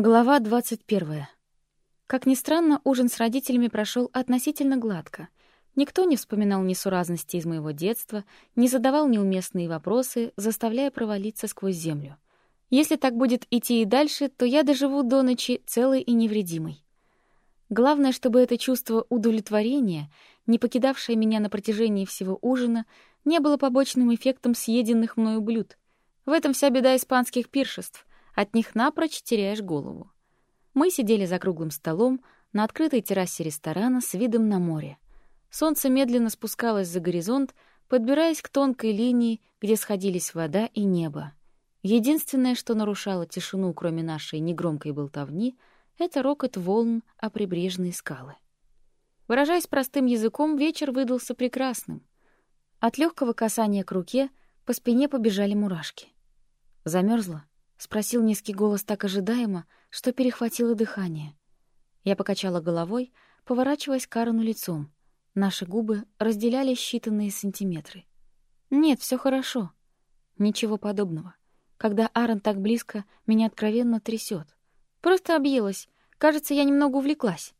Глава 21. Как ни странно, ужин с родителями прошел относительно гладко. Никто не вспоминал несуразности из моего детства, не задавал неуместные вопросы, заставляя провалиться сквозь землю. Если так будет идти и дальше, то я доживу до ночи целой и невредимой. Главное, чтобы это чувство удовлетворения, не покидавшее меня на протяжении всего ужина, не было побочным эффектом съеденных мною блюд. В этом вся беда испанских пиршеств. От них напрочь теряешь голову. Мы сидели за круглым столом на открытой террасе ресторана с видом на море. Солнце медленно спускалось за горизонт, подбираясь к тонкой линии, где сходились вода и небо. Единственное, что нарушало тишину, кроме нашей негромкой болтовни, это рокот волн о прибрежные скалы. Выражаясь простым языком, вечер выдался прекрасным. От легкого касания к руке по спине побежали мурашки. Замерзла? — спросил низкий голос так ожидаемо, что перехватило дыхание. Я покачала головой, поворачиваясь к Аарону лицом. Наши губы разделяли считанные сантиметры. «Нет, все хорошо. Ничего подобного. Когда Аарон так близко, меня откровенно трясет. Просто объелась. Кажется, я немного увлеклась.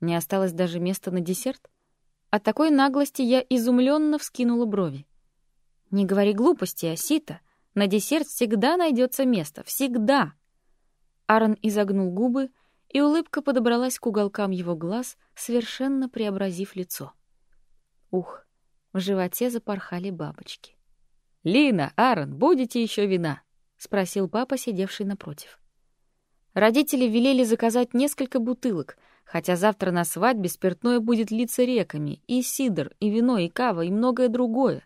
Не осталось даже места на десерт. От такой наглости я изумленно вскинула брови. «Не говори глупости, Асита», на десерт всегда найдется место. Всегда!» Аарон изогнул губы, и улыбка подобралась к уголкам его глаз, совершенно преобразив лицо. Ух, в животе запорхали бабочки. «Лина, Аарон, будете еще вина?» — спросил папа, сидевший напротив. Родители велели заказать несколько бутылок, хотя завтра на свадьбе спиртное будет литься реками, и сидр, и вино, и кава, и многое другое.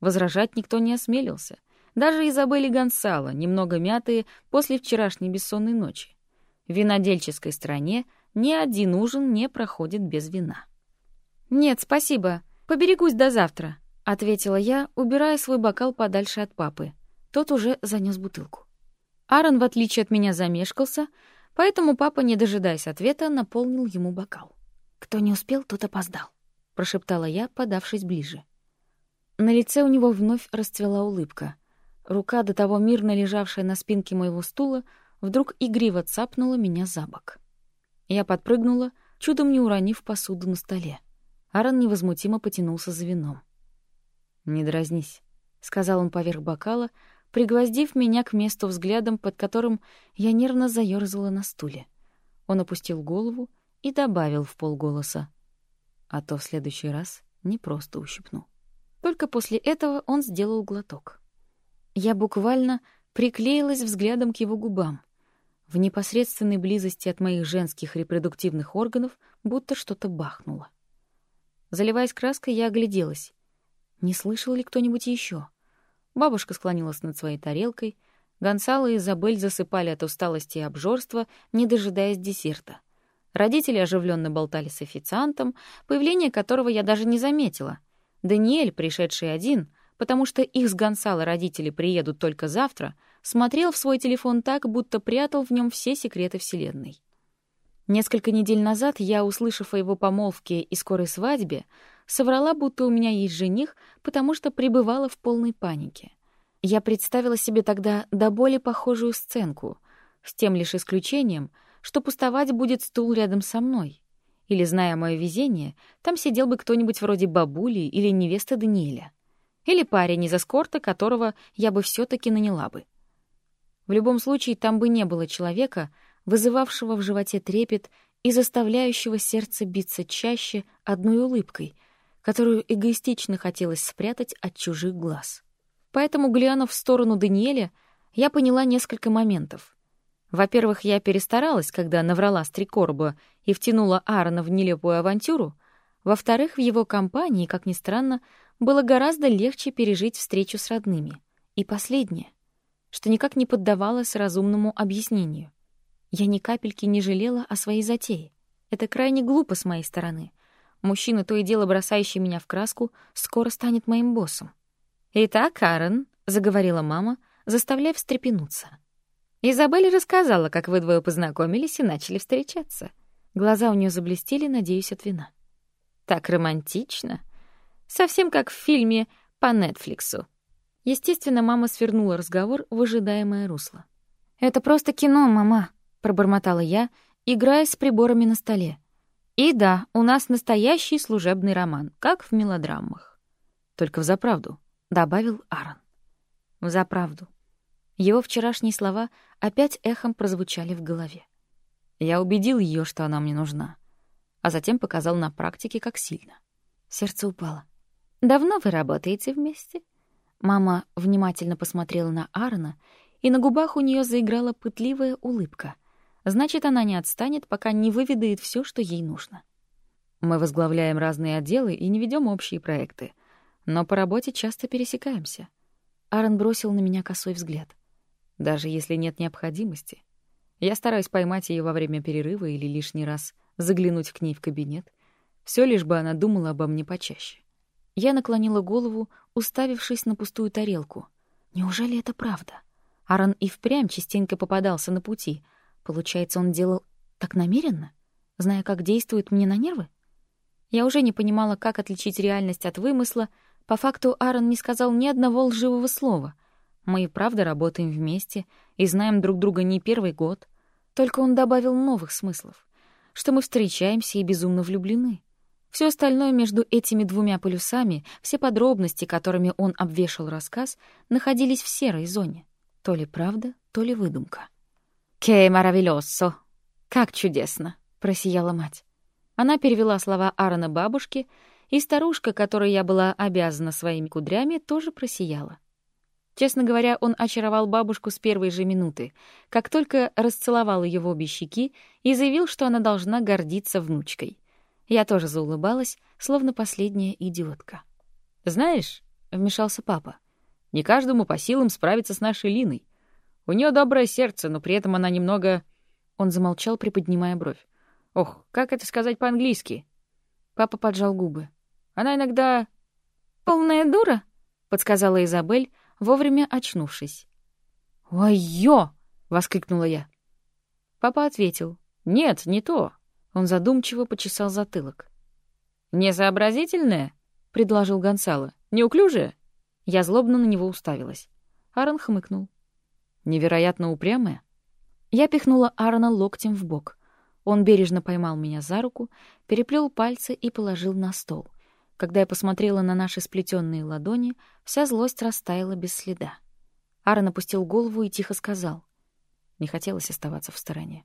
Возражать никто не осмелился. Даже Изабель и Гонсало, немного мятые после вчерашней бессонной ночи. В винодельческой стране ни один ужин не проходит без вина. «Нет, спасибо. Поберегусь до завтра», — ответила я, убирая свой бокал подальше от папы. Тот уже занес бутылку. Аарон, в отличие от меня, замешкался, поэтому папа, не дожидаясь ответа, наполнил ему бокал. «Кто не успел, тот опоздал», — прошептала я, подавшись ближе. На лице у него вновь расцвела улыбка — Рука, до того мирно лежавшая на спинке моего стула, вдруг игриво цапнула меня за бок. Я подпрыгнула, чудом не уронив посуду на столе. Аарон невозмутимо потянулся за вином. «Не дразнись», — сказал он поверх бокала, пригвоздив меня к месту взглядом, под которым я нервно заёрзала на стуле. Он опустил голову и добавил в полголоса. «А то в следующий раз не просто ущипну». Только после этого он сделал глоток. Я буквально приклеилась взглядом к его губам. В непосредственной близости от моих женских репродуктивных органов будто что-то бахнуло. Заливаясь краской, я огляделась. Не слышал ли кто-нибудь еще? Бабушка склонилась над своей тарелкой. Гонсало и Изабель засыпали от усталости и обжорства, не дожидаясь десерта. Родители оживленно болтали с официантом, появление которого я даже не заметила. Даниэль, пришедший один, потому что их с Гонсало родители приедут только завтра, смотрел в свой телефон так, будто прятал в нем все секреты Вселенной. Несколько недель назад я, услышав о его помолвке и скорой свадьбе, соврала, будто у меня есть жених, потому что пребывала в полной панике. Я представила себе тогда до боли похожую сценку, с тем лишь исключением, что пустовать будет стул рядом со мной. Или, зная мое везение, там сидел бы кто-нибудь вроде бабули или невесты Даниэля. Или парень из эскорта, которого я бы все таки наняла бы. В любом случае, там бы не было человека, вызывавшего в животе трепет и заставляющего сердце биться чаще одной улыбкой, которую эгоистично хотелось спрятать от чужих глаз. Поэтому, глянув в сторону Даниэля, я поняла несколько моментов. Во-первых, я перестаралась, когда наврала с три короба и втянула Аарона в нелепую авантюру. Во-вторых, в его компании, как ни странно, было гораздо легче пережить встречу с родными. И последнее, что никак не поддавалось разумному объяснению. Я ни капельки не жалела о своей затее. Это крайне глупо с моей стороны. Мужчина, то и дело бросающий меня в краску, скоро станет моим боссом. «Итак, Карен», — заговорила мама, заставляя встрепенуться. «Изабель рассказала, как вы двое познакомились и начали встречаться». Глаза у нее заблестели, надеюсь, от вина. «Так романтично», Совсем как в фильме по Нетфликсу. Естественно, мама свернула разговор в ожидаемое русло. «Это просто кино, мама», — пробормотала я, играя с приборами на столе. И да, у нас настоящий служебный роман, как в мелодрамах. Только в заправду, добавил Аарон. В заправду. Его вчерашние слова опять эхом прозвучали в голове. Я убедил ее, что она мне нужна, а затем показал на практике, как сильно. Сердце упало. «Давно вы работаете вместе?» Мама внимательно посмотрела на Аарона, и на губах у нее заиграла пытливая улыбка. Значит, она не отстанет, пока не выведает все, что ей нужно. Мы возглавляем разные отделы и не ведем общие проекты, но по работе часто пересекаемся. Аарон бросил на меня косой взгляд. Даже если нет необходимости. Я стараюсь поймать ее во время перерыва или лишний раз заглянуть к ней в кабинет. Все лишь бы она думала обо мне почаще. Я наклонила голову, уставившись на пустую тарелку. Неужели это правда? Аарон и впрямь частенько попадался на пути. Получается, он делал так намеренно, зная, как действует мне на нервы? Я уже не понимала, как отличить реальность от вымысла. По факту Аарон не сказал ни одного лживого слова. Мы и правда работаем вместе и знаем друг друга не первый год. Только он добавил новых смыслов, что мы встречаемся и безумно влюблены. Все остальное между этими двумя полюсами, все подробности, которыми он обвешал рассказ, находились в серой зоне. То ли правда, то ли выдумка. «Ке маравильоссо!» «Как чудесно!» — просияла мать. Она перевела слова Аарона бабушке, и старушка, которой я была обязана своими кудрями, тоже просияла. Честно говоря, он очаровал бабушку с первой же минуты, как только расцеловал ее в обе щеки и заявил, что она должна гордиться внучкой. Я тоже заулыбалась, словно последняя идиотка. «Знаешь», — вмешался папа, — «не каждому по силам справиться с нашей Линой. У нее доброе сердце, но при этом она немного...» Он замолчал, приподнимая бровь. «Ох, как это сказать по-английски?» Папа поджал губы. «Она иногда...» «Полная дура», — подсказала Изабель, вовремя очнувшись. «Ой-ё!» — воскликнула я. Папа ответил. «Нет, не то. Он задумчиво почесал затылок. «Несообразительная?» — предложил Гонсало. «Неуклюжая?» Я злобно на него уставилась. Аарон хмыкнул. «Невероятно упрямая?» Я пихнула Аарона локтем в бок. Он бережно поймал меня за руку, переплел пальцы и положил на стол. Когда я посмотрела на наши сплетенные ладони, вся злость растаяла без следа. Аарон опустил голову и тихо сказал. Не хотелось оставаться в стороне.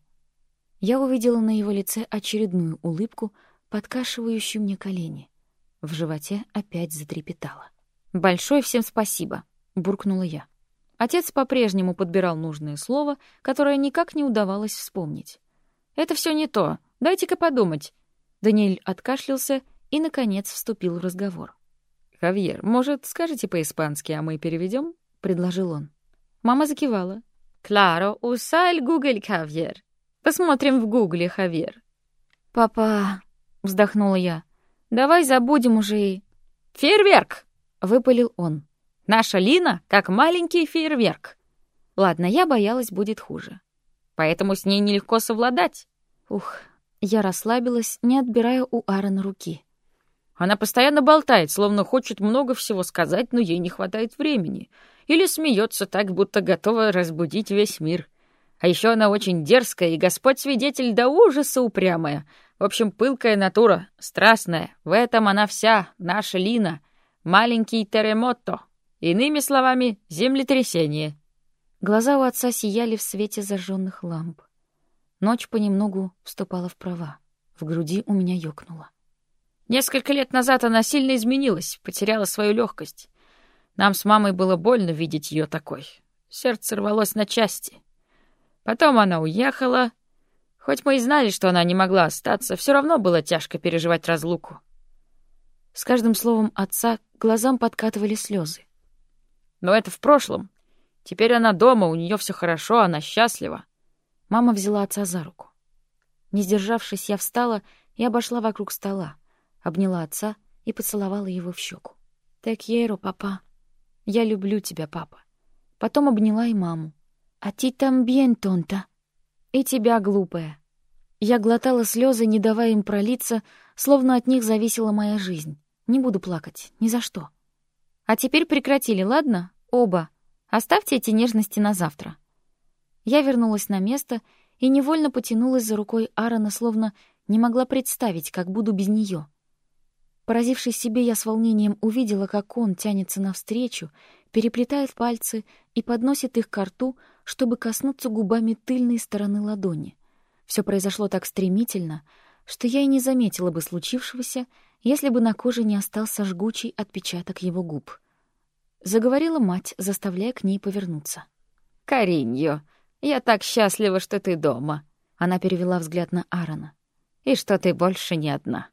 Я увидела на его лице очередную улыбку, подкашивающую мне колени. В животе опять затрепетало. «Большое всем спасибо», — буркнула я. Отец по-прежнему подбирал нужное слово, которое никак не удавалось вспомнить. «Это все не то. Дайте-ка подумать». Даниэль откашлялся и, наконец, вступил в разговор. «Хавьер, может, скажете по-испански, а мы переведем? предложил он. Мама закивала. «Кларо, усаль гугль, Хавьер». Посмотрим в гугле, Хавер. «Папа...» — вздохнула я. «Давай забудем уже и...» «Фейерверк!» — выпалил он. «Наша Лина как маленький фейерверк». Ладно, я боялась, будет хуже. Поэтому с ней нелегко совладать. Ух, я расслабилась, не отбирая у Аарона руки. Она постоянно болтает, словно хочет много всего сказать, но ей не хватает времени. Или смеется так, будто готова разбудить весь мир. А еще она очень дерзкая, и Господь свидетель до ужаса упрямая. В общем, пылкая натура, страстная. В этом она вся, наша Лина. Маленький терремото. Иными словами, землетрясение. Глаза у отца сияли в свете зажженных ламп. Ночь понемногу вступала в права. В груди у меня ёкнуло. Несколько лет назад она сильно изменилась, потеряла свою легкость. Нам с мамой было больно видеть ее такой. Сердце рвалось на части. Потом она уехала. Хоть мы и знали, что она не могла остаться, все равно было тяжко переживать разлуку. С каждым словом отца глазам подкатывали слезы. Но это в прошлом. Теперь она дома, у нее все хорошо, она счастлива. Мама взяла отца за руку. Не сдержавшись, я встала и обошла вокруг стола, обняла отца и поцеловала его в щеку. «Так еро, папа. Я люблю тебя, папа». Потом обняла и маму. «А ты там бьен, тонта!» «И тебя, глупая!» Я глотала слезы, не давая им пролиться, словно от них зависела моя жизнь. Не буду плакать, ни за что. А теперь прекратили, ладно? Оба. Оставьте эти нежности на завтра. Я вернулась на место и невольно потянулась за рукой Аарона, словно не могла представить, как буду без нее. Поразившись себе, я с волнением увидела, как он тянется навстречу, переплетает пальцы и подносит их к рту, чтобы коснуться губами тыльной стороны ладони. Все произошло так стремительно, что я и не заметила бы случившегося, если бы на коже не остался жгучий отпечаток его губ. Заговорила мать, заставляя к ней повернуться. «Кариньо, я так счастлива, что ты дома!» Она перевела взгляд на Аарона. «И что ты больше не одна!»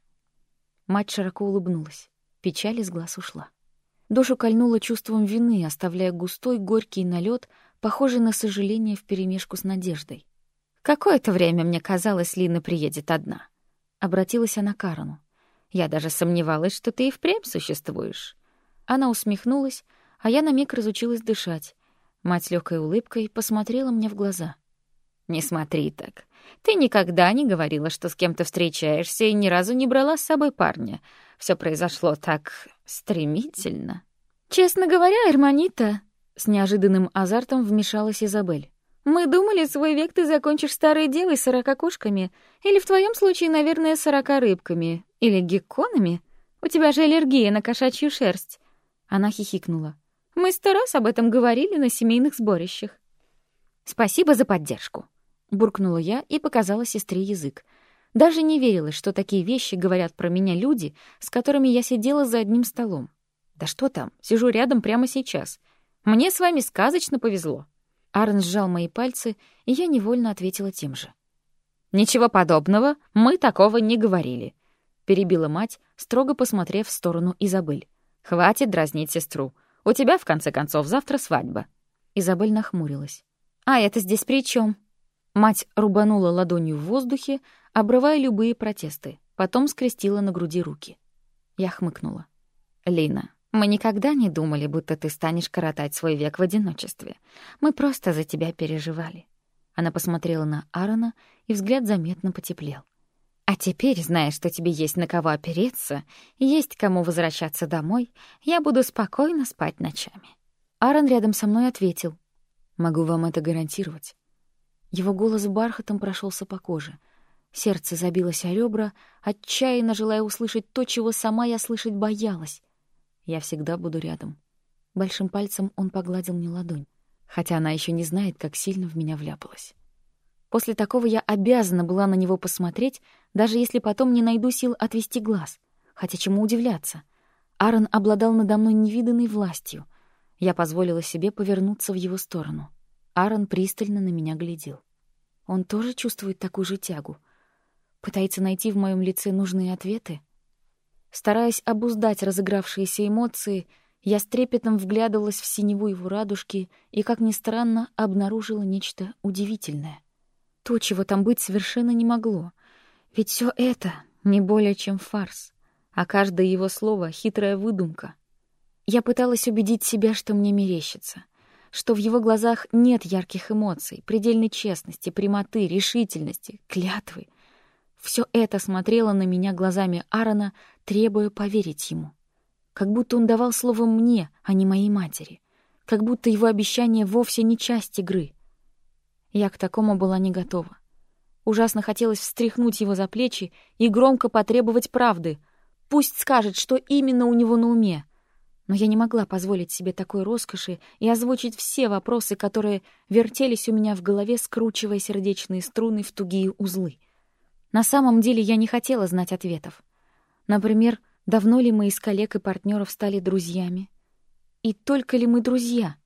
Мать широко улыбнулась. Печаль из глаз ушла. Душу кольнуло чувством вины, оставляя густой горький налет, похожий на сожаление вперемешку с надеждой. «Какое-то время мне казалось, Лина приедет одна». Обратилась она к Аарону. «Я даже сомневалась, что ты и впрямь существуешь». Она усмехнулась, а я на миг разучилась дышать. Мать легкой улыбкой посмотрела мне в глаза. «Не смотри так. Ты никогда не говорила, что с кем-то встречаешься, и ни разу не брала с собой парня. Все произошло так стремительно». «Честно говоря, Эрманита», — с неожиданным азартом вмешалась Изабель. «Мы думали, свой век ты закончишь старой девой сорока кошками, или в твоем случае, наверное, сорока рыбками, или гекконами. У тебя же аллергия на кошачью шерсть». Она хихикнула. Мы сто раз об этом говорили на семейных сборищах. Спасибо за поддержку, буркнула я и показала сестре язык. Даже не верилось, что такие вещи говорят про меня люди, с которыми я сидела за одним столом. Да что там, сижу рядом прямо сейчас. Мне с вами сказочно повезло. Арн сжал мои пальцы, и я невольно ответила тем же. «Ничего подобного, мы такого не говорили», — перебила мать, строго посмотрев в сторону Изабель. «Хватит дразнить сестру. У тебя, в конце концов, завтра свадьба». Изабель нахмурилась. «А это здесь при чем? Мать рубанула ладонью в воздухе, обрывая любые протесты, потом скрестила на груди руки. Я хмыкнула. «Лина, мы никогда не думали, будто ты станешь коротать свой век в одиночестве. Мы просто за тебя переживали». Она посмотрела на Аарона, и взгляд заметно потеплел. А теперь, зная, что тебе есть на кого опереться, есть кому возвращаться домой, я буду спокойно спать ночами». Аарон рядом со мной ответил. «Могу вам это гарантировать». Его голос бархатом прошелся по коже. Сердце забилось о ребра, отчаянно желая услышать то, чего сама я слышать боялась. Я всегда буду рядом. Большим пальцем он погладил мне ладонь, хотя она еще не знает, как сильно в меня вляпалась. После такого я обязана была на него посмотреть, даже если потом не найду сил отвести глаз. Хотя чему удивляться? Аарон обладал надо мной невиданной властью. Я позволила себе повернуться в его сторону. Аарон пристально на меня глядел. Он тоже чувствует такую же тягу. Пытается найти в моем лице нужные ответы. Стараясь обуздать разыгравшиеся эмоции, я с трепетом вглядывалась в синеву его радужки и, как ни странно, обнаружила нечто удивительное. То, чего там быть совершенно не могло. Ведь все это не более чем фарс, а каждое его слово — хитрая выдумка. Я пыталась убедить себя, что мне мерещится, что в его глазах нет ярких эмоций, предельной честности, прямоты, решительности, клятвы. Все это смотрело на меня глазами Аарона, требуя поверить ему. Как будто он давал слово мне, а не моей матери. Как будто его обещание вовсе не часть игры. Я к такому была не готова. Ужасно хотелось встряхнуть его за плечи и громко потребовать правды. Пусть скажет, что именно у него на уме. Но я не могла позволить себе такой роскоши и озвучить все вопросы, которые вертелись у меня в голове, скручивая сердечные струны в тугие узлы. На самом деле я не хотела знать ответов. Например, давно ли мы из коллег и партнеров стали друзьями? И только ли мы друзья?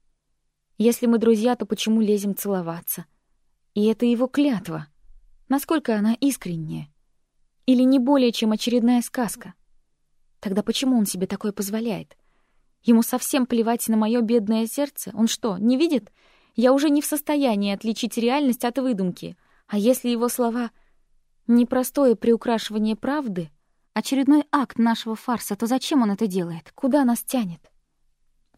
Если мы друзья, то почему лезем целоваться? И это его клятва — Насколько она искренняя? Или не более, чем очередная сказка? Тогда почему он себе такое позволяет? Ему совсем плевать на мое бедное сердце? Он что, не видит? Я уже не в состоянии отличить реальность от выдумки. А если его слова — непростое приукрашивание правды, очередной акт нашего фарса, то зачем он это делает? Куда нас тянет?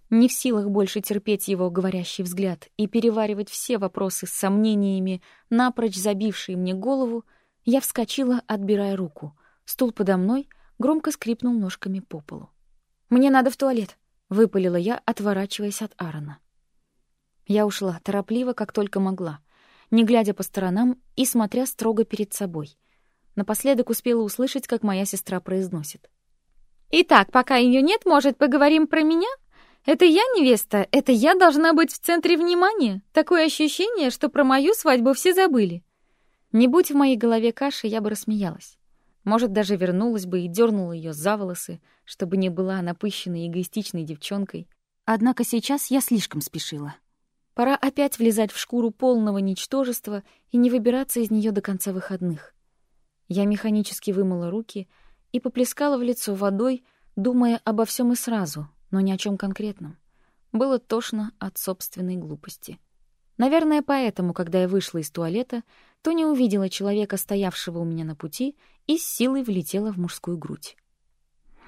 Не в силах больше терпеть его говорящий взгляд и переваривать все вопросы с сомнениями, напрочь забившие мне голову, я вскочила, отбирая руку. Стул подо мной громко скрипнул ножками по полу. «Мне надо в туалет», — выпалила я, отворачиваясь от Аарона. Я ушла, торопливо, как только могла. не глядя по сторонам и смотря строго перед собой. Напоследок успела услышать, как моя сестра произносит. «Итак, пока ее нет, может, поговорим про меня? Это я невеста, это я должна быть в центре внимания. Такое ощущение, что про мою свадьбу все забыли». Не будь в моей голове каши, я бы рассмеялась. Может, даже вернулась бы и дернула ее за волосы, чтобы не была напыщенной эгоистичной девчонкой. Однако сейчас я слишком спешила. Пора опять влезать в шкуру полного ничтожества и не выбираться из нее до конца выходных. Я механически вымыла руки и поплескала в лицо водой, думая обо всем и сразу, но ни о чем конкретном. Было тошно от собственной глупости. Наверное, поэтому, когда я вышла из туалета, то не увидела человека, стоявшего у меня на пути, и с силой влетела в мужскую грудь.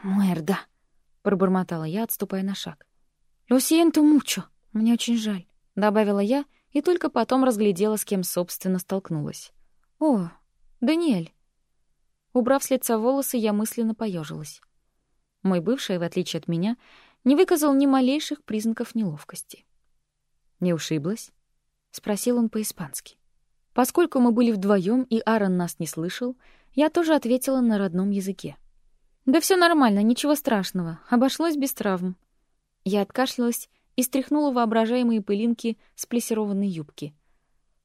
«Муэрда!» — пробормотала я, отступая на шаг. «Lo siento mucho! Мне очень жаль добавила я и только потом разглядела, с кем, собственно, столкнулась. О, Даниэль. Убрав с лица волосы, я мысленно поежилась. Мой бывший, в отличие от меня, не выказал ни малейших признаков неловкости. «Не ушиблась?» — спросил он по-испански. Поскольку мы были вдвоем и Аарон нас не слышал, я тоже ответила на родном языке. «Да все нормально, ничего страшного, обошлось без травм». Я откашлялась и стряхнула воображаемые пылинки с плессированной юбки.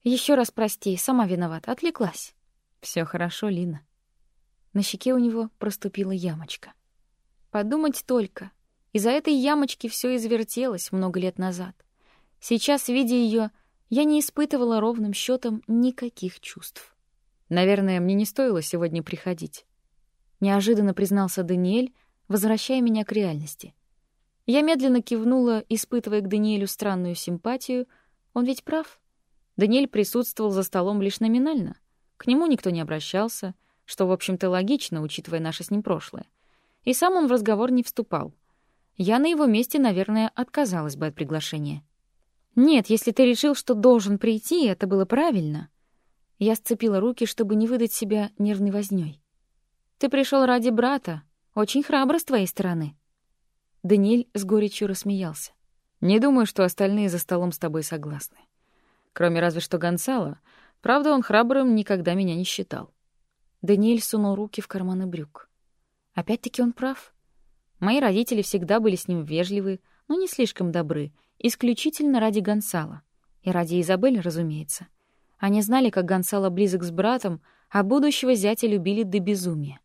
Еще раз прости, сама виновата, отвлеклась. Все хорошо, Лина. На щеке у него проступила ямочка. Подумать только. Из-за этой ямочки все извертелось много лет назад. Сейчас, видя ее, я не испытывала ровным счетом никаких чувств. Наверное, мне не стоило сегодня приходить. Неожиданно признался Даниэль, возвращая меня к реальности. Я медленно кивнула, испытывая к Даниэлю странную симпатию. Он ведь прав. Даниэль присутствовал за столом лишь номинально. К нему никто не обращался, что, в общем-то, логично, учитывая наше с ним прошлое. И сам он в разговор не вступал. Я на его месте, наверное, отказалась бы от приглашения. «Нет, если ты решил, что должен прийти, это было правильно». Я сцепила руки, чтобы не выдать себя нервной вознёй. «Ты пришел ради брата. Очень храбро с твоей стороны». Даниэль с горечью рассмеялся. «Не думаю, что остальные за столом с тобой согласны. Кроме разве что Гонсала. Правда, он храбрым никогда меня не считал». Даниэль сунул руки в карманы брюк. Опять-таки он прав. Мои родители всегда были с ним вежливы, но не слишком добры, исключительно ради Гонсала. И ради Изабель, разумеется. Они знали, как Гонсало близок с братом, а будущего зятя любили до безумия.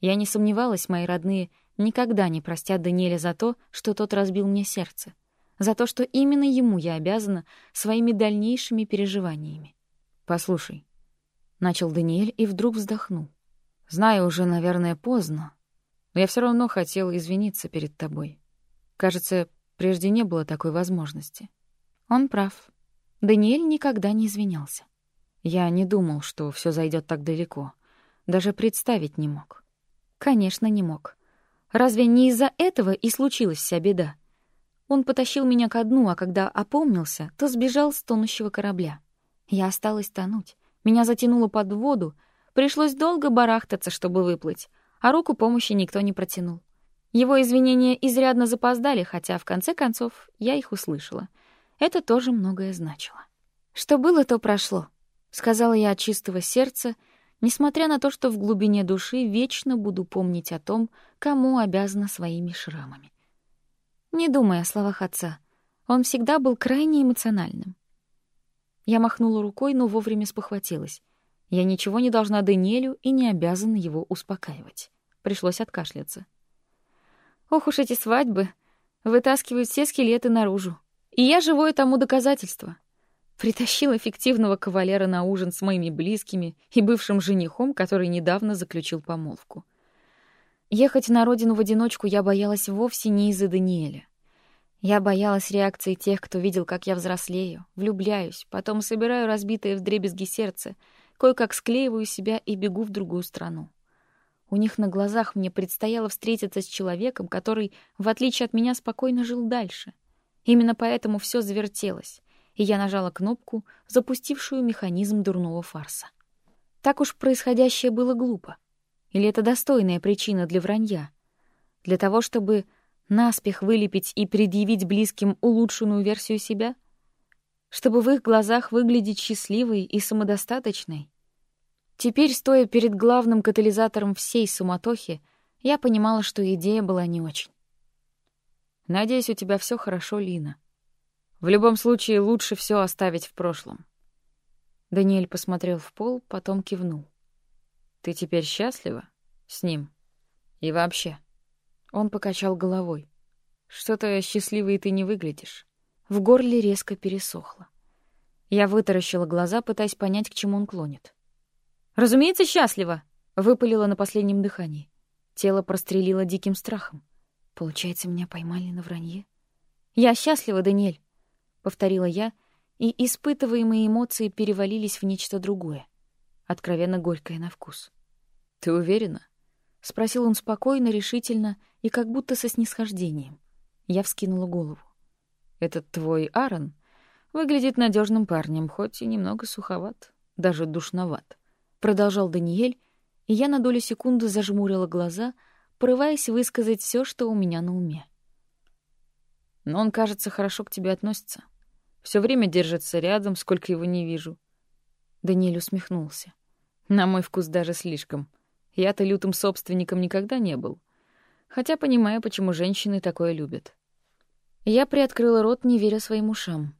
Я не сомневалась, мои родные никогда не простят Даниэля за то, что тот разбил мне сердце, за то, что именно ему я обязана своими дальнейшими переживаниями. «Послушай», — начал Даниэль и вдруг вздохнул. «Знаю, уже, наверное, поздно, но я все равно хотел извиниться перед тобой. Кажется, прежде не было такой возможности». Он прав. Даниэль никогда не извинялся. Я не думал, что все зайдет так далеко. Даже представить не мог. Конечно, не мог. Разве не из-за этого и случилась вся беда? Он потащил меня ко дну, а когда опомнился, то сбежал с тонущего корабля. Я осталась тонуть. Меня затянуло под воду, пришлось долго барахтаться, чтобы выплыть, а руку помощи никто не протянул. Его извинения изрядно запоздали, хотя в конце концов я их услышала. Это тоже многое значило. Что было, то прошло, сказала я от чистого сердца несмотря на то, что в глубине души вечно буду помнить о том, кому обязана своими шрамами. Не думая о словах отца, он всегда был крайне эмоциональным. Я махнула рукой, но вовремя спохватилась. Я ничего не должна Даниэлю и не обязана его успокаивать. Пришлось откашляться. Ох уж эти свадьбы! Вытаскивают все скелеты наружу. И я живое тому доказательство. Притащил эффективного кавалера на ужин с моими близкими и бывшим женихом, который недавно заключил помолвку. Ехать на родину в одиночку я боялась вовсе не из-за Даниэля. Я боялась реакции тех, кто видел, как я взрослею, влюбляюсь, потом собираю разбитое вдребезги сердце, кое-как склеиваю себя и бегу в другую страну. У них на глазах мне предстояло встретиться с человеком, который, в отличие от меня, спокойно жил дальше. Именно поэтому все завертелось и я нажала кнопку, запустившую механизм дурного фарса. Так уж происходящее было глупо. Или это достойная причина для вранья? Для того, чтобы наспех вылепить и предъявить близким улучшенную версию себя? чтобы в их глазах выглядеть счастливой и самодостаточной. Теперь, стоя перед главным катализатором всей суматохи, я понимала, что идея была не очень. «Надеюсь, у тебя все хорошо, Лина. В любом случае, лучше все оставить в прошлом». Даниэль посмотрел в пол, потом кивнул. «Ты теперь счастлива с ним? И вообще?» Он покачал головой. «Что-то счастливой ты не выглядишь». В горле резко пересохло. Я вытаращила глаза, пытаясь понять, к чему он клонит. «Разумеется, счастлива!» — выпалила на последнем дыхании. Тело прострелило диким страхом. Получается, меня поймали на вранье? «Я счастлива, Даниэль!» — повторила я, и испытываемые эмоции перевалились в нечто другое, откровенно горькое на вкус. «Ты уверена?» — спросил он спокойно, решительно и как будто со снисхождением. Я вскинула голову. Этот твой Аарон выглядит надежным парнем, хоть и немного суховат, даже душноват. Продолжал Даниэль, и я на долю секунды зажмурила глаза, порываясь высказать все, что у меня на уме. Но он, кажется, хорошо к тебе относится. Все время держится рядом, сколько его не вижу. Даниэль усмехнулся. На мой вкус даже слишком. Я-то лютым собственником никогда не был. Хотя понимаю, почему женщины такое любят. Я приоткрыла рот, не веря своим ушам.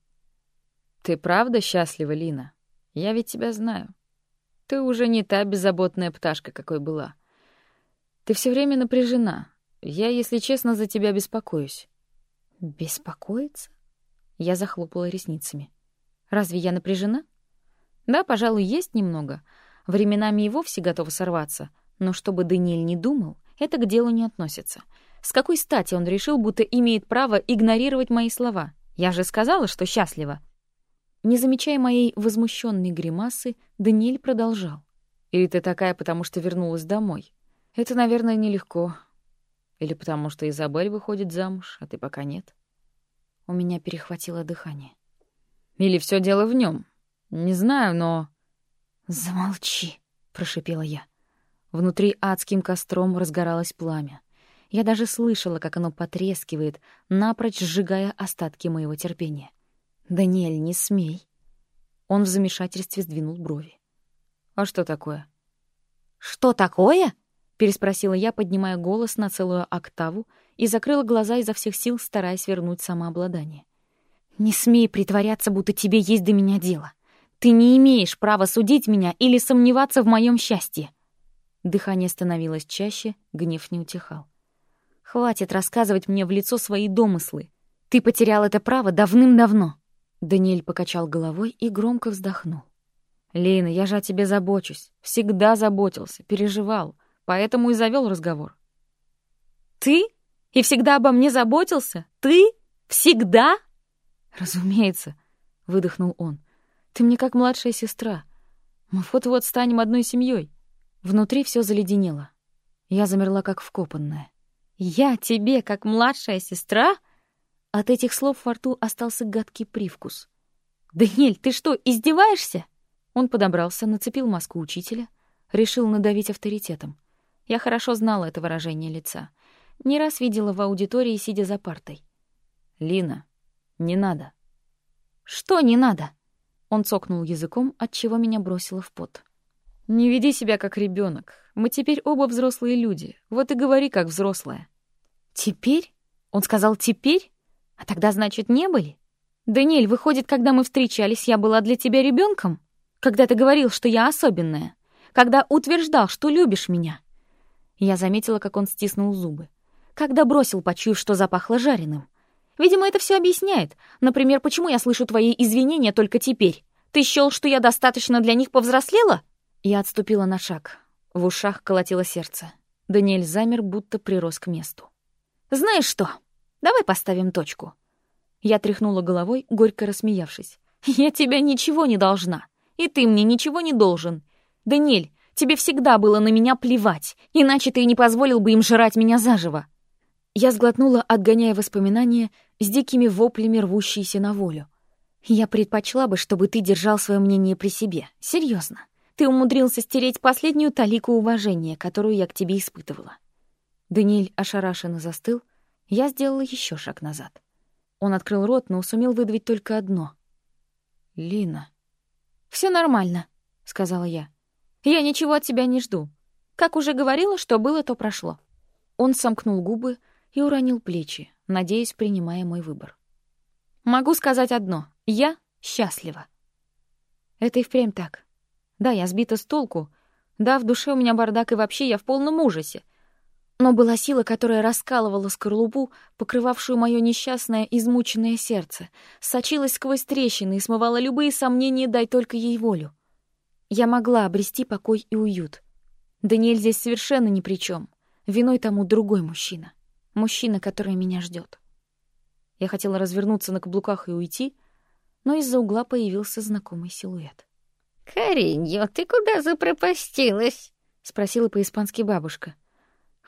«Ты правда счастлива, Лина? Я ведь тебя знаю. Ты уже не та беззаботная пташка, какой была. Ты все время напряжена. Я, если честно, за тебя беспокоюсь». «Беспокоиться?» Я захлопала ресницами. «Разве я напряжена?» «Да, пожалуй, есть немного. Временами и вовсе готова сорваться. Но чтобы Даниэль не думал, это к делу не относится. С какой стати он решил, будто имеет право игнорировать мои слова? Я же сказала, что счастлива. Не замечая моей возмущенной гримасы, Даниэль продолжал. «Или ты такая, потому что вернулась домой? Это, наверное, нелегко. Или потому что Изабель выходит замуж, а ты пока нет?» У меня перехватило дыхание. «Или все дело в нем? Не знаю, но...» «Замолчи», — прошипела я. Внутри адским костром разгоралось пламя. Я даже слышала, как оно потрескивает, напрочь сжигая остатки моего терпения. «Даниэль, не смей!» Он в замешательстве сдвинул брови. «А что такое?» «Что такое?» — переспросила я, поднимая голос на целую октаву и закрыла глаза изо всех сил, стараясь вернуть самообладание. «Не смей притворяться, будто тебе есть до меня дело. Ты не имеешь права судить меня или сомневаться в моем счастье». Дыхание становилось чаще, гнев не утихал. Хватит рассказывать мне в лицо свои домыслы. Ты потерял это право давным-давно. Даниэль покачал головой и громко вздохнул. Лина, я же о тебе забочусь. Всегда заботился, переживал. Поэтому и завел разговор. Ты? И всегда обо мне заботился? Ты? Всегда? Разумеется, выдохнул он. Ты мне как младшая сестра. Мы вот-вот станем одной семьей. Внутри все заледенело. Я замерла как вкопанная. «Я тебе, как младшая сестра?» От этих слов во рту остался гадкий привкус. «Даниэль, ты что, издеваешься?» Он подобрался, нацепил маску учителя, решил надавить авторитетом. Я хорошо знала это выражение лица. Не раз видела в аудитории, сидя за партой. «Лина, не надо». «Что не надо?» Он цокнул языком, от чего меня бросило в пот. Не веди себя как ребенок. Мы теперь оба взрослые люди. Вот и говори как взрослая. Теперь? Он сказал теперь? А тогда, значит, не были? Даниэль, выходит, когда мы встречались, я была для тебя ребенком? Когда ты говорил, что я особенная? Когда утверждал, что любишь меня? Я заметила, как он стиснул зубы. Когда бросил, почуяв, что запахло жареным. Видимо, это все объясняет. Например, почему я слышу твои извинения только теперь? Ты счёл, что я достаточно для них повзрослела? Я отступила на шаг. В ушах колотило сердце. Даниэль замер, будто прирос к месту. «Знаешь что? Давай поставим точку». Я тряхнула головой, горько рассмеявшись. «Я тебя ничего не должна, и ты мне ничего не должен. Даниэль, тебе всегда было на меня плевать, иначе ты не позволил бы им жрать меня заживо». Я сглотнула, отгоняя воспоминания с дикими воплями, рвущиеся на волю. «Я предпочла бы, чтобы ты держал свое мнение при себе. Серьезно. Ты умудрился стереть последнюю талику уважения, которую я к тебе испытывала. Даниэль ошарашенно застыл. Я сделала еще шаг назад. Он открыл рот, но сумел выдавить только одно. Лина. Все нормально, сказала я. Я ничего от тебя не жду. Как уже говорила, что было, то прошло. Он сомкнул губы и уронил плечи, надеясь, принимая мой выбор. Могу сказать одно: я счастлива. Это и впрямь так. Да, я сбита с толку. Да, в душе у меня бардак, и вообще я в полном ужасе. Но была сила, которая раскалывала скорлупу, покрывавшую мое несчастное, измученное сердце, сочилась сквозь трещины и смывала любые сомнения, дай только ей волю. Я могла обрести покой и уют. Даниэль здесь совершенно ни при чем. Виной тому другой мужчина. Мужчина, который меня ждет. Я хотела развернуться на каблуках и уйти, но из-за угла появился знакомый силуэт. «Кариньо, ты куда запропастилась?» — спросила по-испански бабушка.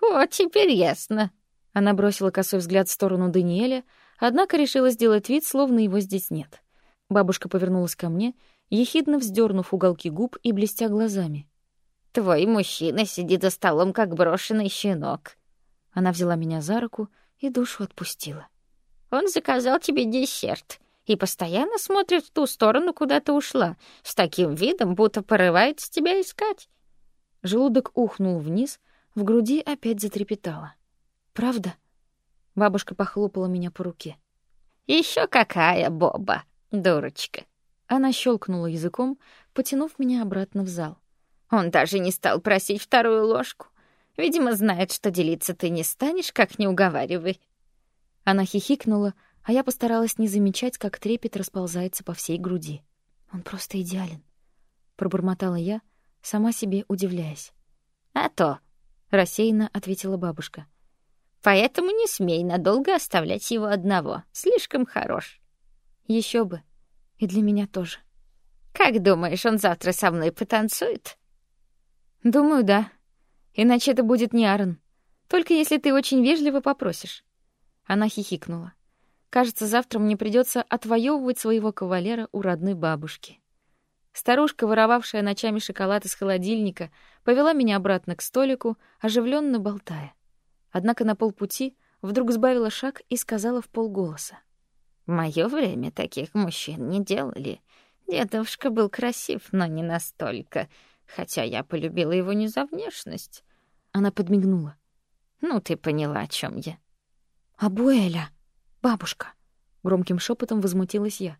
«О, теперь ясно». Она бросила косой взгляд в сторону Даниэля, однако решила сделать вид, словно его здесь нет. Бабушка повернулась ко мне, ехидно вздернув уголки губ и блестя глазами. «Твой мужчина сидит за столом, как брошенный щенок». Она взяла меня за руку и душу отпустила. «Он заказал тебе десерт и постоянно смотрит в ту сторону, куда ты ушла, с таким видом, будто порывается тебя искать». Желудок ухнул вниз, в груди опять затрепетало. «Правда?» Бабушка похлопала меня по руке. Еще какая Боба, дурочка!» Она щелкнула языком, потянув меня обратно в зал. «Он даже не стал просить вторую ложку. Видимо, знает, что делиться ты не станешь, как не уговаривай». Она хихикнула, а я постаралась не замечать, как трепет расползается по всей груди. «Он просто идеален», — пробормотала я, сама себе удивляясь. «А то», — рассеянно ответила бабушка. «Поэтому не смей надолго оставлять его одного. Слишком хорош». Еще бы. И для меня тоже. «Как думаешь, он завтра со мной потанцует?» «Думаю, да. Иначе это будет не Аарон. Только если ты очень вежливо попросишь». Она хихикнула. «Кажется, завтра мне придется отвоевывать своего кавалера у родной бабушки». Старушка, воровавшая ночами шоколад из холодильника, повела меня обратно к столику, оживленно болтая. Однако на полпути вдруг сбавила шаг и сказала в полголоса: "В моё время таких мужчин не делали. Дедушка был красив, но не настолько, хотя я полюбила его не за внешность". Она подмигнула. "Ну ты поняла, о чем я?" "Абуэля, бабушка", громким шепотом возмутилась я.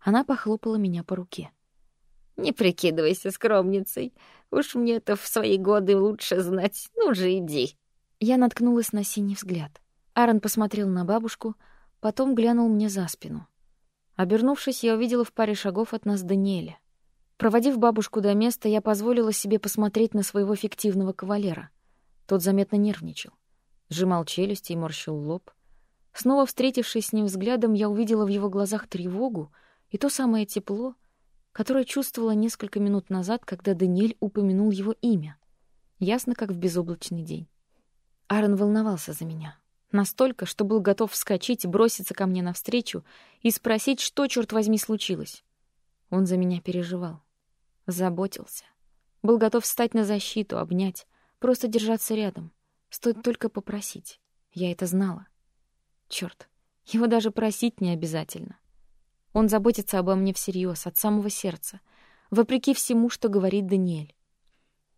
Она похлопала меня по руке. Не прикидывайся скромницей. Уж мне-то в свои годы лучше знать. Ну же, иди. Я наткнулась на синий взгляд. Аарон посмотрел на бабушку, потом глянул мне за спину. Обернувшись, я увидела в паре шагов от нас Даниэля. Проводив бабушку до места, я позволила себе посмотреть на своего фиктивного кавалера. Тот заметно нервничал, сжимал челюсти и морщил лоб. Снова встретившись с ним взглядом, я увидела в его глазах тревогу и то самое тепло, которое чувствовала несколько минут назад, когда Даниэль упомянул его имя. Ясно, как в безоблачный день. Аарон волновался за меня. Настолько, что был готов вскочить, броситься ко мне навстречу и спросить, что, черт возьми, случилось. Он за меня переживал. Заботился. Был готов встать на защиту, обнять, просто держаться рядом. Стоит только попросить. Я это знала. Черт, его даже просить не обязательно. Он заботится обо мне всерьез, от самого сердца, вопреки всему, что говорит Даниэль.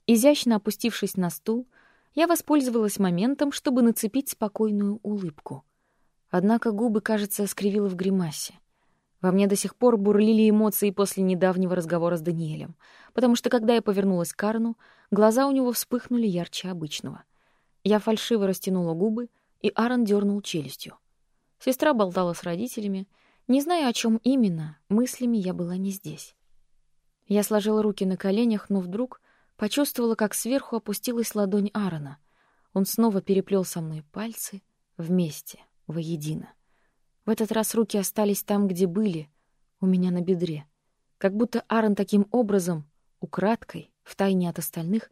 Изящно опустившись на стул, я воспользовалась моментом, чтобы нацепить спокойную улыбку. Однако губы, кажется, скривила в гримасе. Во мне до сих пор бурлили эмоции после недавнего разговора с Даниэлем, потому что когда я повернулась к Карну, глаза у него вспыхнули ярче обычного. Я фальшиво растянула губы, и Аарон дернул челюстью. Сестра болтала с родителями, не знаю, о чем именно, мыслями я была не здесь. Я сложила руки на коленях, но вдруг почувствовала, как сверху опустилась ладонь Аарона. Он снова переплел со мной пальцы вместе, воедино. В этот раз руки остались там, где были, у меня на бедре. Как будто Аарон таким образом, украдкой, втайне от остальных,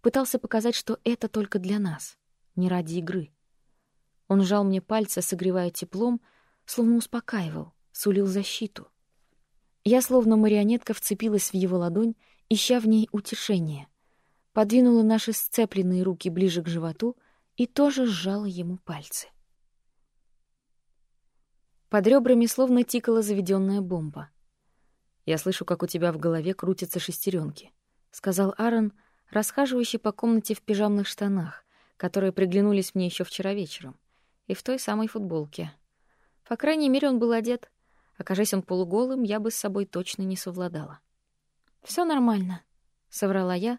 пытался показать, что это только для нас, не ради игры. Он сжал мне пальцы, согревая теплом, словно успокаивал, сулил защиту. Я, словно марионетка, вцепилась в его ладонь, ища в ней утешение. Подвинула наши сцепленные руки ближе к животу и тоже сжала ему пальцы. Под ребрами словно тикала заведенная бомба. Я слышу, как у тебя в голове крутятся шестеренки, сказал Аарон, расхаживающий по комнате в пижамных штанах, которые приглянулись мне еще вчера вечером, и в той самой футболке. По крайней мере, он был одет. Окажись он полуголым, я бы с собой точно не совладала. Все нормально, соврала я,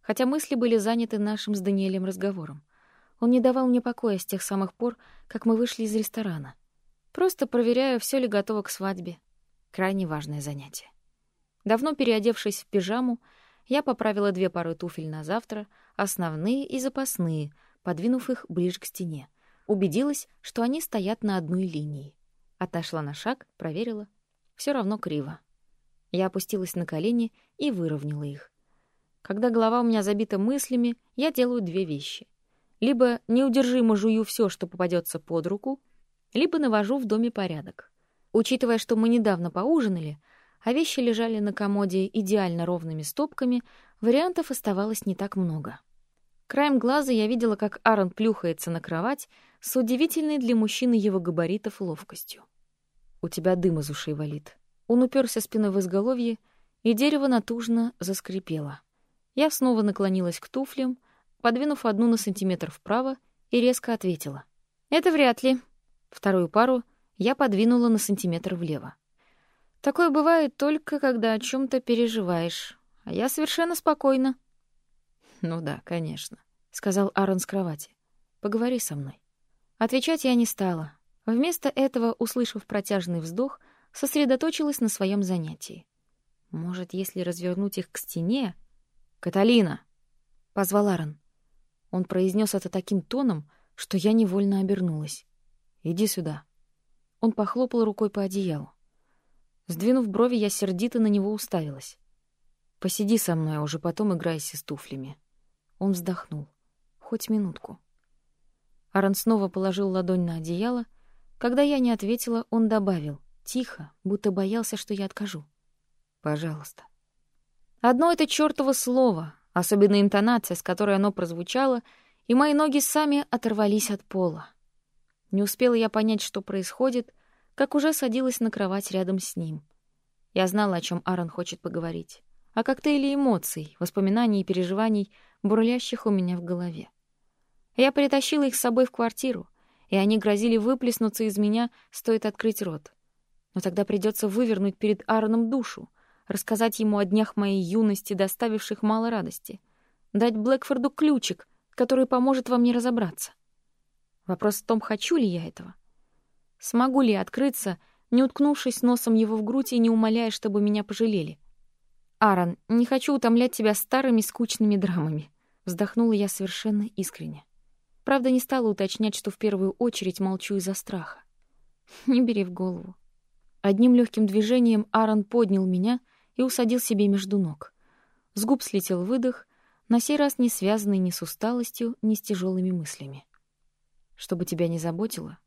хотя мысли были заняты нашим с Даниэлем разговором. Он не давал мне покоя с тех самых пор, как мы вышли из ресторана. Просто проверяю, все ли готово к свадьбе. Крайне важное занятие. Давно переодевшись в пижаму, я поправила две пары туфель на завтра, основные и запасные, подвинув их ближе к стене. Убедилась, что они стоят на одной линии. Отошла на шаг, проверила. Все равно криво. Я опустилась на колени и выровняла их. Когда голова у меня забита мыслями, я делаю две вещи. Либо неудержимо жую все, что попадется под руку, либо навожу в доме порядок. Учитывая, что мы недавно поужинали, а вещи лежали на комоде идеально ровными стопками, вариантов оставалось не так много. Краем глаза я видела, как Аарон плюхается на кровать с удивительной для мужчины его габаритов ловкостью. «У тебя дым из ушей валит». Он уперся спиной в изголовье, и дерево натужно заскрипело. Я снова наклонилась к туфлям, подвинув одну на сантиметр вправо, и резко ответила. «Это вряд ли». Вторую пару я подвинула на сантиметр влево. Такое бывает только, когда о чем то переживаешь, а я совершенно спокойна. «Ну да, конечно», — сказал Аарон с кровати. «Поговори со мной». Отвечать я не стала. Вместо этого, услышав протяжный вздох, сосредоточилась на своем занятии. Может, если развернуть их к стене... «Каталина!» — позвал Аарон. Он произнес это таким тоном, что я невольно обернулась. «Иди сюда». Он похлопал рукой по одеялу. Сдвинув брови, я сердито на него уставилась. «Посиди со мной, а уже потом играйся с туфлями». Он вздохнул. Хоть минутку. Аарон снова положил ладонь на одеяло. Когда я не ответила, он добавил, тихо, будто боялся, что я откажу. «Пожалуйста». Одно это чёртово слово, особенно интонация, с которой оно прозвучало, и мои ноги сами оторвались от пола. Не успела я понять, что происходит, как уже садилась на кровать рядом с ним. Я знала, о чем Аарон хочет поговорить. О коктейле эмоций, воспоминаний и переживаний, бурлящих у меня в голове. Я притащила их с собой в квартиру, и они грозили выплеснуться из меня, стоит открыть рот. Но тогда придется вывернуть перед Аароном душу, рассказать ему о днях моей юности, доставивших мало радости, дать Блэкфорду ключик, который поможет вам не разобраться. Вопрос в том, хочу ли я этого. Смогу ли открыться, не уткнувшись носом его в грудь и не умоляя, чтобы меня пожалели? Аарон, не хочу утомлять тебя старыми скучными драмами. Вздохнула я совершенно искренне. Правда, не стала уточнять, что в первую очередь молчу из-за страха. Не бери в голову. Одним легким движением Аарон поднял меня и усадил себе между ног. С губ слетел выдох, на сей раз не связанный ни с усталостью, ни с тяжелыми мыслями. Чтобы тебя не заботило,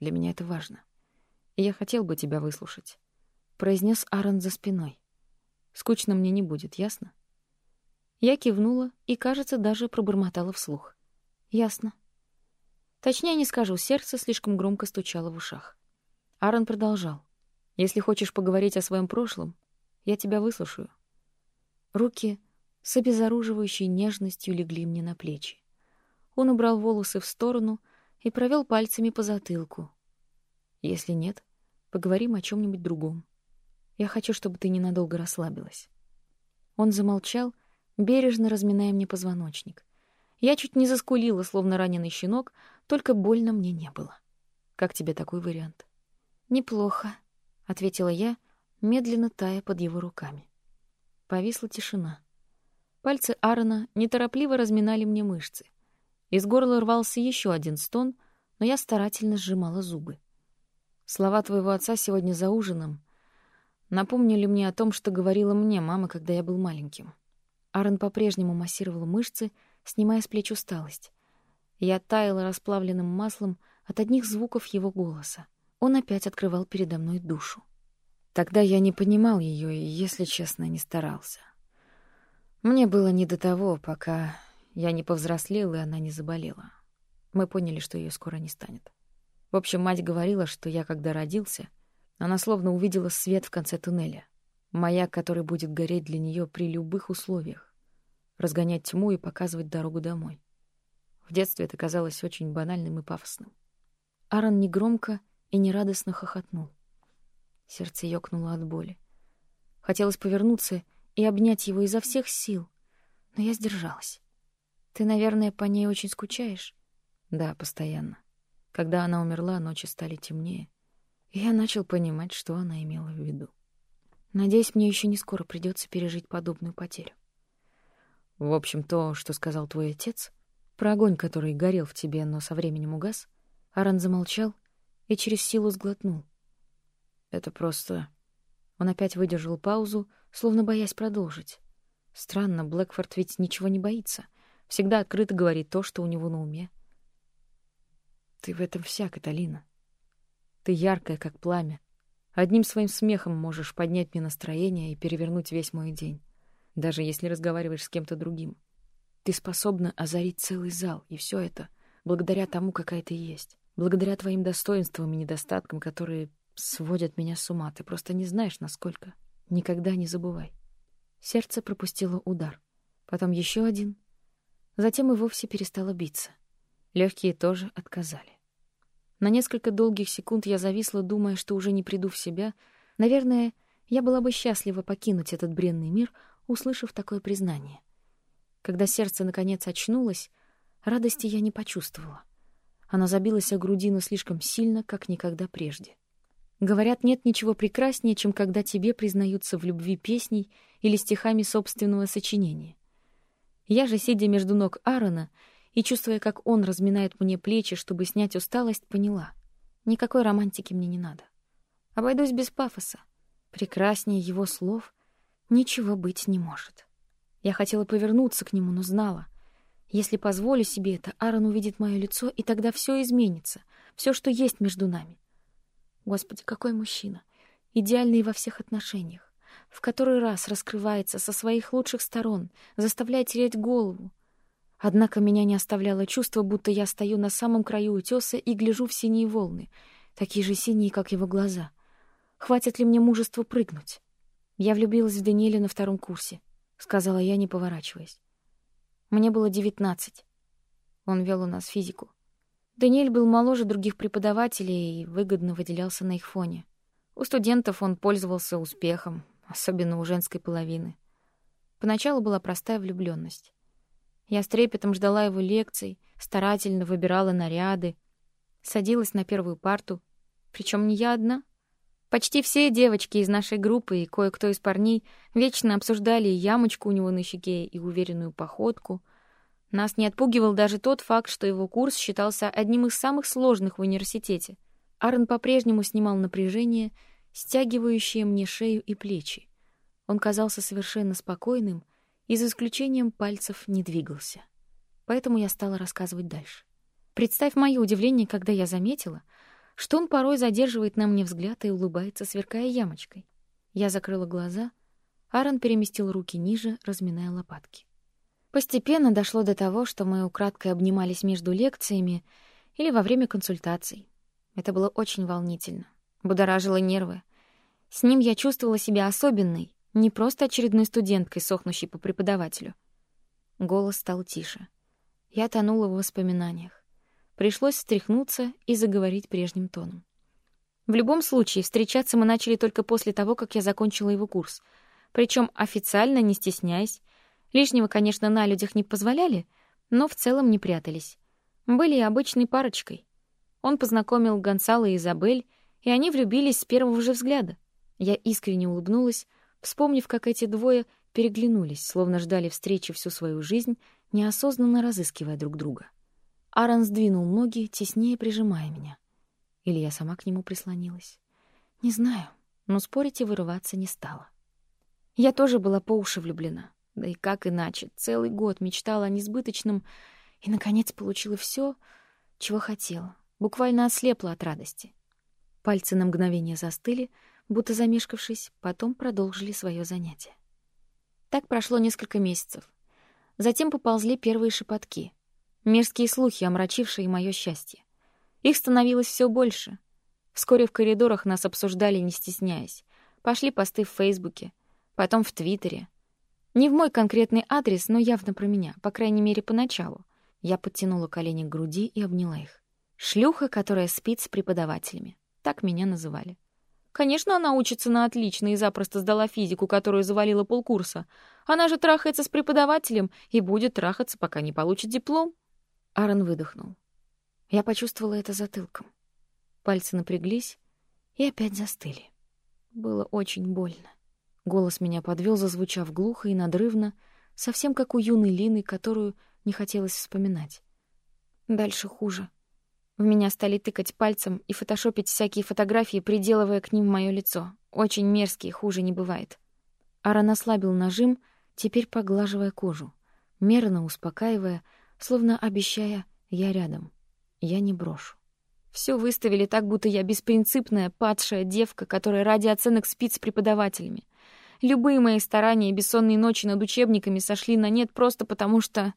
для меня это важно. И я хотел бы тебя выслушать, произнес Аарон за спиной. Скучно мне не будет, ясно? Я кивнула и, кажется, даже пробормотала вслух. Ясно. Точнее не скажу, сердце слишком громко стучало в ушах. Аарон продолжал. Если хочешь поговорить о своем прошлом, я тебя выслушаю. Руки с обезоруживающей нежностью легли мне на плечи. Он убрал волосы в сторону и провел пальцами по затылку. Если нет, поговорим о чем нибудь другом. Я хочу, чтобы ты ненадолго расслабилась. Он замолчал, бережно разминая мне позвоночник. Я чуть не заскулила, словно раненый щенок, только больно мне не было. Как тебе такой вариант? Неплохо, ответила я, медленно тая под его руками. Повисла тишина. Пальцы Аарона неторопливо разминали мне мышцы. Из горла рвался еще один стон, но я старательно сжимала зубы. Слова твоего отца сегодня за ужином напомнили мне о том, что говорила мне мама, когда я был маленьким. Аарон по-прежнему массировал мышцы, снимая с плеч усталость. Я таяла расплавленным маслом от одних звуков его голоса. Он опять открывал передо мной душу. Тогда я не понимал ее и, если честно, не старался. Мне было не до того, пока я не повзрослел и она не заболела. Мы поняли, что ее скоро не станет. В общем, мать говорила, что я, когда родился, она словно увидела свет в конце туннеля. Маяк, который будет гореть для нее при любых условиях. Разгонять тьму и показывать дорогу домой. В детстве это казалось очень банальным и пафосным. Аарон негромко и нерадостно хохотнул. Сердце ёкнуло от боли. Хотелось повернуться и обнять его изо всех сил, но я сдержалась. Ты, наверное, по ней очень скучаешь? Да, постоянно. Когда она умерла, ночи стали темнее, и я начал понимать, что она имела в виду. Надеюсь, мне еще не скоро придется пережить подобную потерю. В общем, то, что сказал твой отец, про огонь, который горел в тебе, но со временем угас, Аран замолчал и через силу сглотнул. Это просто... Он опять выдержал паузу, словно боясь продолжить. Странно, Блэкфорд ведь ничего не боится. Всегда открыто говорит то, что у него на уме. Ты в этом вся, Каталина. Ты яркая, как пламя. Одним своим смехом можешь поднять мне настроение и перевернуть весь мой день, даже если разговариваешь с кем-то другим. Ты способна озарить целый зал, и все это благодаря тому, какая ты есть. Благодаря твоим достоинствам и недостаткам, которые сводят меня с ума. Ты просто не знаешь, насколько. Никогда не забывай. Сердце пропустило удар. Потом еще один. Затем и вовсе перестало биться. Легкие тоже отказали. На несколько долгих секунд я зависла, думая, что уже не приду в себя. Наверное, я была бы счастлива покинуть этот бренный мир, услышав такое признание. Когда сердце наконец очнулось, радости я не почувствовала. Она забилась о грудину слишком сильно, как никогда прежде. Говорят, нет ничего прекраснее, чем когда тебе признаются в любви песней или стихами собственного сочинения. Я же, сидя между ног Аарона и чувствуя, как он разминает мне плечи, чтобы снять усталость, поняла. Никакой романтики мне не надо. Обойдусь без пафоса. Прекраснее его слов ничего быть не может. Я хотела повернуться к нему, но знала — если позволю себе это, Аарон увидит мое лицо, и тогда все изменится, все, что есть между нами. Господи, какой мужчина! Идеальный во всех отношениях. В который раз раскрывается со своих лучших сторон, заставляя терять голову. Однако меня не оставляло чувство, будто я стою на самом краю утеса и гляжу в синие волны, такие же синие, как его глаза. Хватит ли мне мужества прыгнуть? Я влюбилась в Даниэля на втором курсе, — сказала я, не поворачиваясь. Мне было девятнадцать. Он вел у нас физику. Даниэль был моложе других преподавателей и выгодно выделялся на их фоне. У студентов он пользовался успехом, особенно у женской половины. Поначалу была простая влюбленность. Я с трепетом ждала его лекций, старательно выбирала наряды, садилась на первую парту, причем не я одна. Почти все девочки из нашей группы и кое-кто из парней вечно обсуждали ямочку у него на щеке и уверенную походку. Нас не отпугивал даже тот факт, что его курс считался одним из самых сложных в университете. Аарон по-прежнему снимал напряжение, стягивающее мне шею и плечи. Он казался совершенно спокойным и, за исключением пальцев, не двигался. Поэтому я стала рассказывать дальше. Представь мое удивление, когда я заметила — что он порой задерживает на мне взгляд и улыбается, сверкая ямочкой. Я закрыла глаза, Аарон переместил руки ниже, разминая лопатки. Постепенно дошло до того, что мы украдкой обнимались между лекциями или во время консультаций. Это было очень волнительно, будоражило нервы. С ним я чувствовала себя особенной, не просто очередной студенткой, сохнущей по преподавателю. Голос стал тише. Я тонула в воспоминаниях. Пришлось встряхнуться и заговорить прежним тоном. В любом случае, встречаться мы начали только после того, как я закончила его курс. Причем официально, не стесняясь. Лишнего, конечно, на людях не позволяли, но в целом не прятались. Были обычной парочкой. Он познакомил Гонсало и Изабель, и они влюбились с первого же взгляда. Я искренне улыбнулась, вспомнив, как эти двое переглянулись, словно ждали встречи всю свою жизнь, неосознанно разыскивая друг друга. Аарон сдвинул ноги, теснее прижимая меня. Или я сама к нему прислонилась. Не знаю, но спорить и вырываться не стала. Я тоже была по уши влюблена. Да и как иначе? Целый год мечтала о несбыточном и, наконец, получила все, чего хотела. Буквально ослепла от радости. Пальцы на мгновение застыли, будто замешкавшись, потом продолжили свое занятие. Так прошло несколько месяцев. Затем поползли первые шепотки. Мерзкие слухи, омрачившие мое счастье. Их становилось все больше. Вскоре в коридорах нас обсуждали, не стесняясь. Пошли посты в Фейсбуке. потом в Твиттере. Не в мой конкретный адрес, но явно про меня, по крайней мере, поначалу. Я подтянула колени к груди и обняла их. Шлюха, которая спит с преподавателями. Так меня называли. Конечно, она учится на отлично и запросто сдала физику, которую завалила полкурса. Она же трахается с преподавателем и будет трахаться, пока не получит диплом. Аарон выдохнул. Я почувствовала это затылком. Пальцы напряглись и опять застыли. Было очень больно. Голос меня подвел, зазвучав глухо и надрывно, совсем как у юной Лины, которую не хотелось вспоминать. Дальше хуже. В меня стали тыкать пальцем и фотошопить всякие фотографии, приделывая к ним мое лицо. Очень мерзкие, хуже не бывает. Аран ослабил нажим, теперь поглаживая кожу, мерно успокаивая, словно обещая «я рядом, я не брошу». Все выставили так, будто я беспринципная, падшая девка, которая ради оценок спит с преподавателями. Любые мои старания и бессонные ночи над учебниками сошли на нет просто потому, что...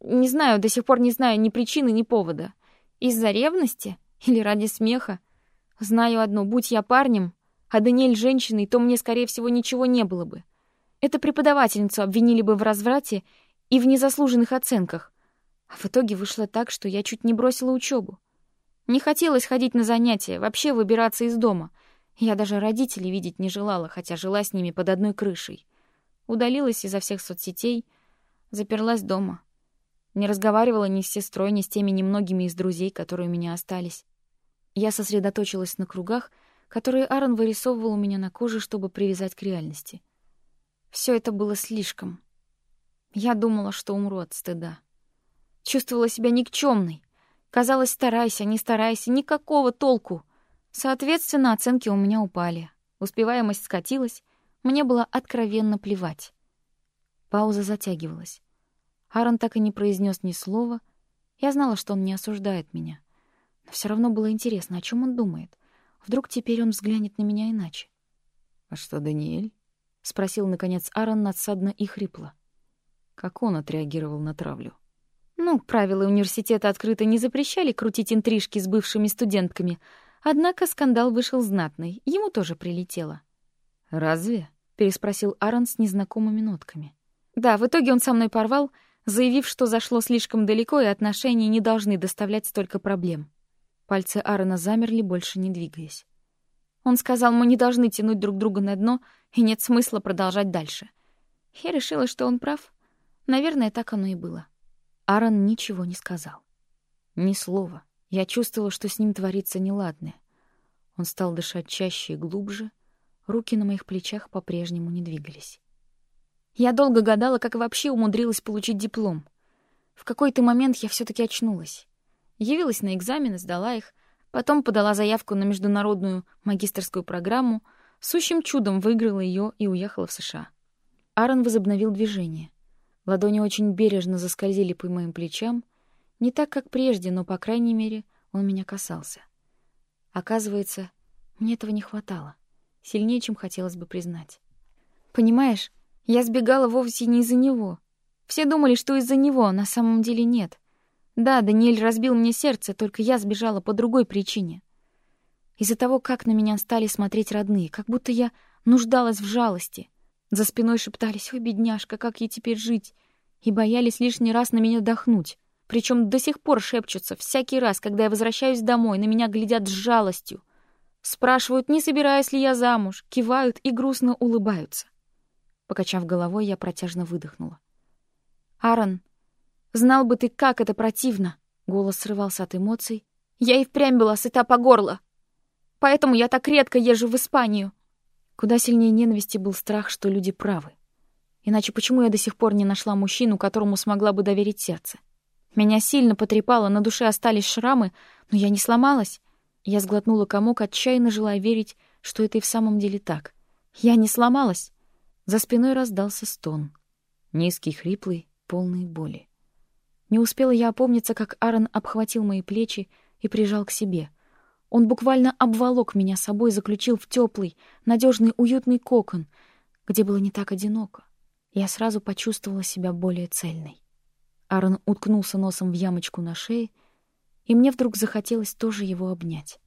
Не знаю, до сих пор не знаю ни причины, ни повода — из-за ревности или ради смеха? Знаю одно, будь я парнем, а Даниэль женщиной, то мне, скорее всего, ничего не было бы. Это преподавательницу обвинили бы в разврате и в незаслуженных оценках. А в итоге вышло так, что я чуть не бросила учебу. Не хотелось ходить на занятия, вообще выбираться из дома. Я даже родителей видеть не желала, хотя жила с ними под одной крышей. Удалилась изо всех соцсетей, заперлась дома. Не разговаривала ни с сестрой, ни с теми немногими из друзей, которые у меня остались. Я сосредоточилась на кругах, которые Аарон вырисовывал у меня на коже, чтобы привязать к реальности. Все это было слишком. Я думала, что умру от стыда. Чувствовала себя никчемной. Казалось, старайся, не старайся, никакого толку. Соответственно, оценки у меня упали. Успеваемость скатилась, мне было откровенно плевать. Пауза затягивалась. Аарон так и не произнес ни слова. Я знала, что он не осуждает меня. Но все равно было интересно, о чем он думает. Вдруг теперь он взглянет на меня иначе. «А что, Даниэль?» — спросил, наконец, Аарон надсадно и хрипло. Как он отреагировал на травлю? Ну, правила университета открыто не запрещали крутить интрижки с бывшими студентками, однако скандал вышел знатный, ему тоже прилетело. «Разве?» — переспросил Аарон с незнакомыми нотками. «Да, в итоге он со мной порвал, заявив, что зашло слишком далеко и отношения не должны доставлять столько проблем. Пальцы Аарона замерли, больше не двигаясь. Он сказал, мы не должны тянуть друг друга на дно, и нет смысла продолжать дальше. Я решила, что он прав. Наверное, так оно и было. Аарон ничего не сказал. Ни слова. Я чувствовала, что с ним творится неладное. Он стал дышать чаще и глубже, руки на моих плечах по-прежнему не двигались. Я долго гадала, как вообще умудрилась получить диплом. В какой-то момент я все таки очнулась. Явилась на экзамены, сдала их, потом подала заявку на международную магистерскую программу, сущим чудом выиграла ее и уехала в США. Аарон возобновил движение. Ладони очень бережно заскользили по моим плечам, не так, как прежде, но, по крайней мере, он меня касался. Оказывается, мне этого не хватало. Сильнее, чем хотелось бы признать. Понимаешь, я сбегала вовсе не из-за него. Все думали, что из-за него, на самом деле нет. Да, Даниэль разбил мне сердце, только я сбежала по другой причине. Из-за того, как на меня стали смотреть родные, как будто я нуждалась в жалости. За спиной шептались: "Ой, бедняжка, как ей теперь жить?" и боялись лишний раз на меня дохнуть. Причем до сих пор шепчутся всякий раз, когда я возвращаюсь домой, на меня глядят с жалостью. Спрашивают, не собираюсь ли я замуж, кивают и грустно улыбаются. Покачав головой, я протяжно выдохнула. «Аарон, знал бы ты, как это противно!» Голос срывался от эмоций. «Я и впрямь была сыта по горло. Поэтому я так редко езжу в Испанию». Куда сильнее ненависти был страх, что люди правы. Иначе почему я до сих пор не нашла мужчину, которому смогла бы доверить сердце? Меня сильно потрепало, на душе остались шрамы, но я не сломалась. Я сглотнула комок, отчаянно желая верить, что это и в самом деле так. Я не сломалась. За спиной раздался стон. Низкий, хриплый, полный боли. Не успела я опомниться, как Аарон обхватил мои плечи и прижал к себе. Он буквально обволок меня собой, заключил в теплый, надежный, уютный кокон, где было не так одиноко. Я сразу почувствовала себя более цельной. Аарон уткнулся носом в ямочку на шее, и мне вдруг захотелось тоже его обнять.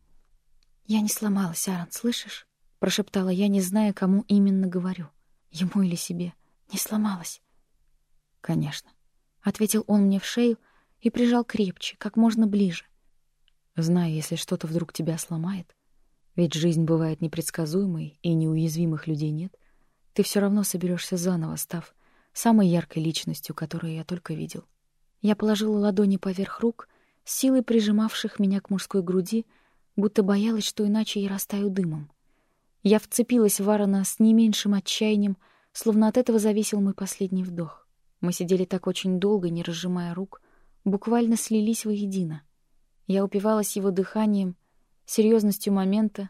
«Я не сломалась, Аарон, слышишь?» — прошептала я, не зная, кому именно говорю. Ему или себе. Не сломалась. Конечно. Ответил он мне в шею и прижал крепче, как можно ближе. Зная, если что-то вдруг тебя сломает, ведь жизнь бывает непредсказуемой, и неуязвимых людей нет, ты все равно соберешься заново, став самой яркой личностью, которую я только видел. Я положила ладони поверх рук, силой прижимавших меня к мужской груди, будто боялась, что иначе я растаю дымом. Я вцепилась в Аарона с не меньшим отчаянием, словно от этого зависел мой последний вдох. Мы сидели так очень долго, не разжимая рук, буквально слились воедино. Я упивалась его дыханием, серьезностью момента,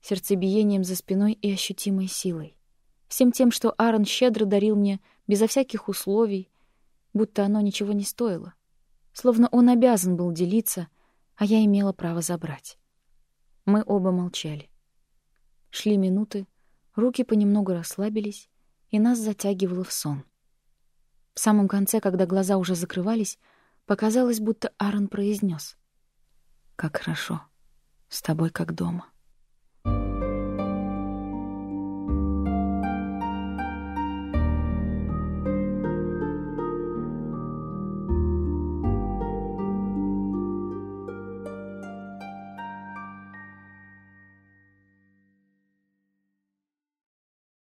сердцебиением за спиной и ощутимой силой. Всем тем, что Аарон щедро дарил мне безо всяких условий, будто оно ничего не стоило. Словно он обязан был делиться, а я имела право забрать. Мы оба молчали. Шли минуты, руки понемногу расслабились, и нас затягивало в сон. В самом конце, когда глаза уже закрывались, показалось, будто Аарон произнес: "Как хорошо, с тобой как дома".